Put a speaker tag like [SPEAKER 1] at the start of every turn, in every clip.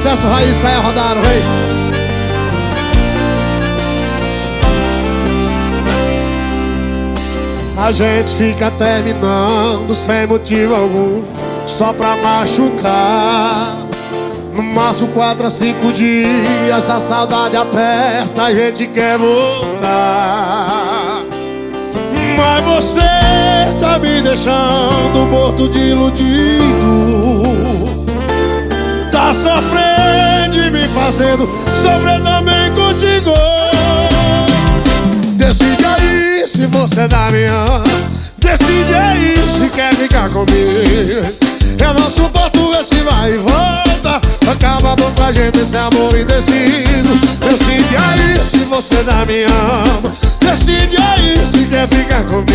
[SPEAKER 1] sucesso raiz, saia rodaram, vem. A gente fica terminando sem motivo algum, só pra machucar. No máximo quatro a cinco dias, a saudade aperta, a gente quer voltar. Mas você tá me deixando morto de iludido. Tá sofrendo me fazendo sofrer também contigo. Decide aí se você dá minha. Decide aí se quer ficar comigo. Eu não suporto esse vai e volta. Acaba bom pra gente esse amor indeciso. Decide aí se você dá me ama. Decide aí se quer ficar comigo.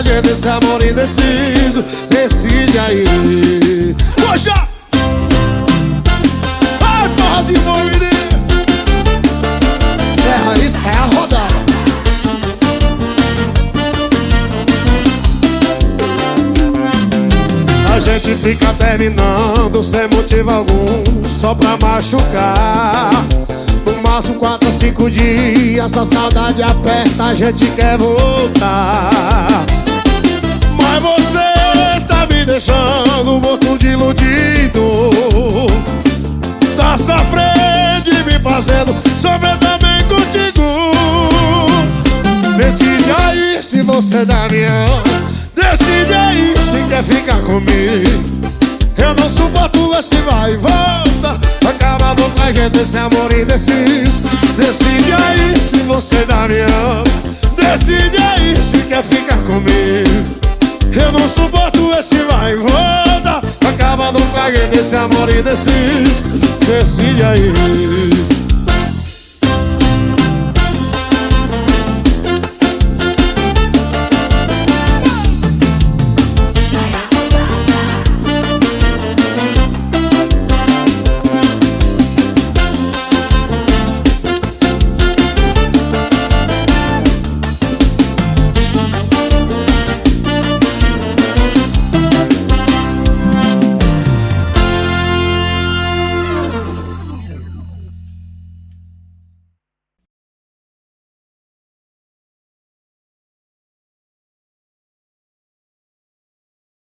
[SPEAKER 1] Bom gente esse amor indeciso. Decide aí. Poxa! Ai, forrozinho, menino! Serra aí, serra rodada. A gente fica terminando sem motivo algum, só pra machucar. No máximo quatro cinco dias, a saudade aperta, a gente quer voltar. Mas você tá me deixando morto de iludido. Tá sofrendo e me fazendo sofrer também contigo. Decide aí se você dá minha Decide aí se quer ficar comigo. Eu não suporto esse vai e volta. Acaba bom pra gente esse amor indeciso. Decide aí se você dá minha Decide aí se quer ficar comigo Eu não suporto esse vai e volta. Acaba bom pra gente esse amor indeciso Decide aí